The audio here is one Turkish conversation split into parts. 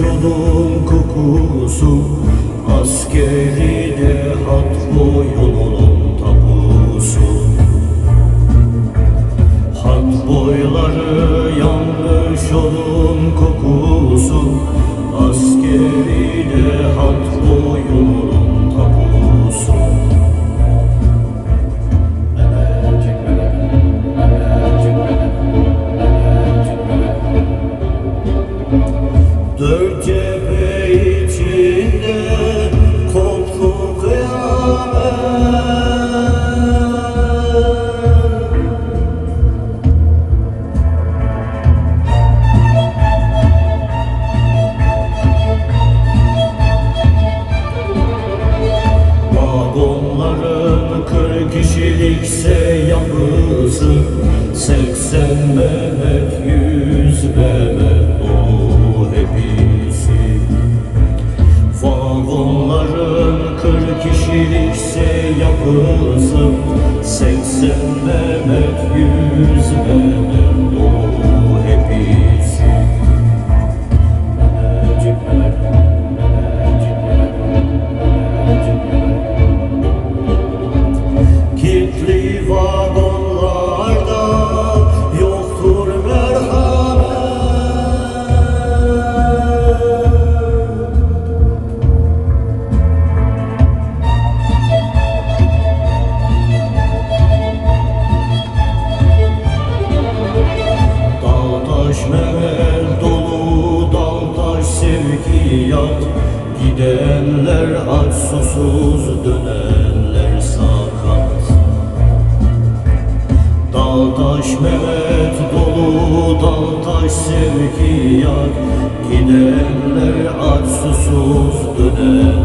odun kokusu Askeri de hat boyunun yapısı Seksen Mehmet, yüz Mehmet dolu hepsi. Vagonların kırk kişilikse yapısı Seksen Mehmet, yüz Mehmet dolu sevkiyat Gidenler aç susuz dönenler sakat. Dağ taş Mehmet dolu dağ taş sevkiyat Gidenler aç susuz dönenler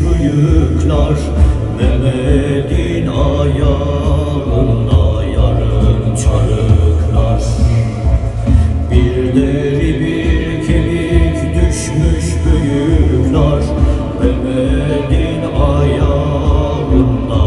büyükler Mehmet'in ayağında yarım çarıklar. Bir deri bir kemik düşmüş büyükler Mehmet'in ayağında